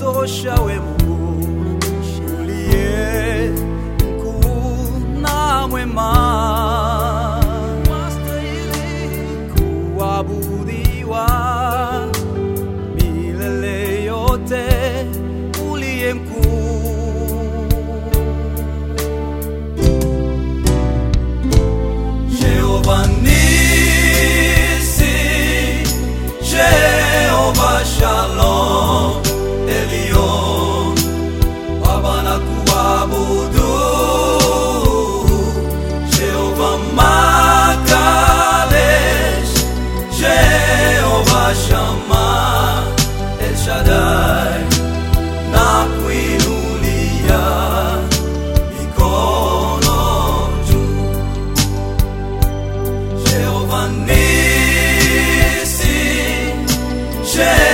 unatosha we Mungu uliye mkuu na mwema, wastahili kuabudiwa milele yote, uliye mkuu baban misin? Şey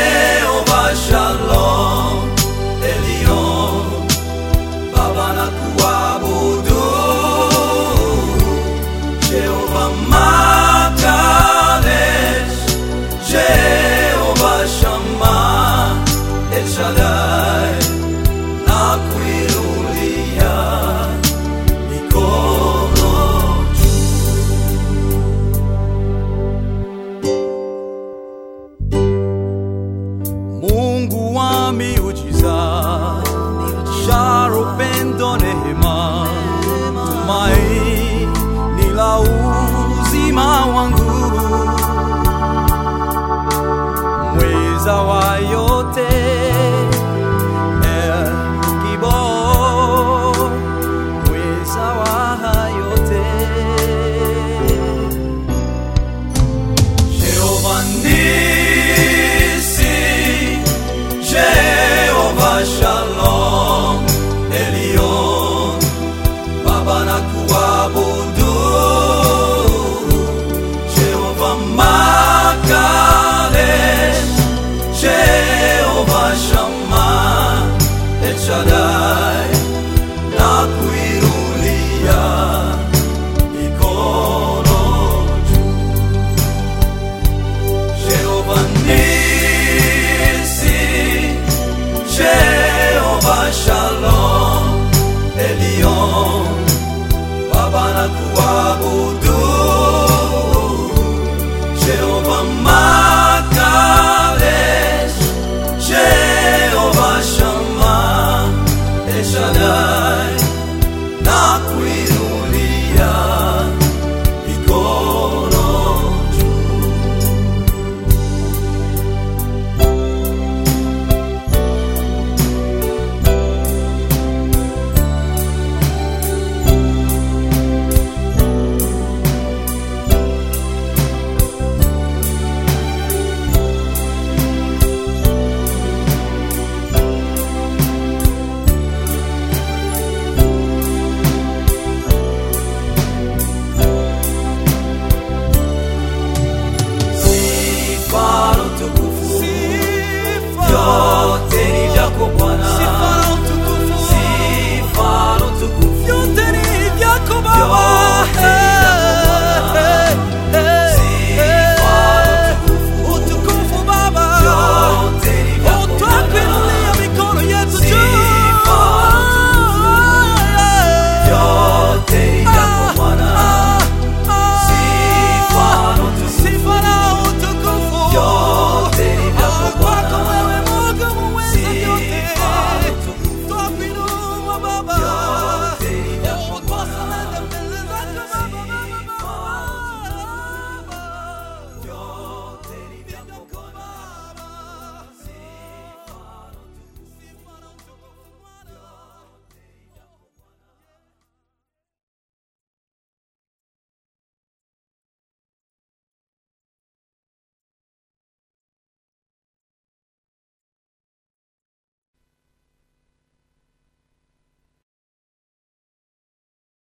humildizar. Já sana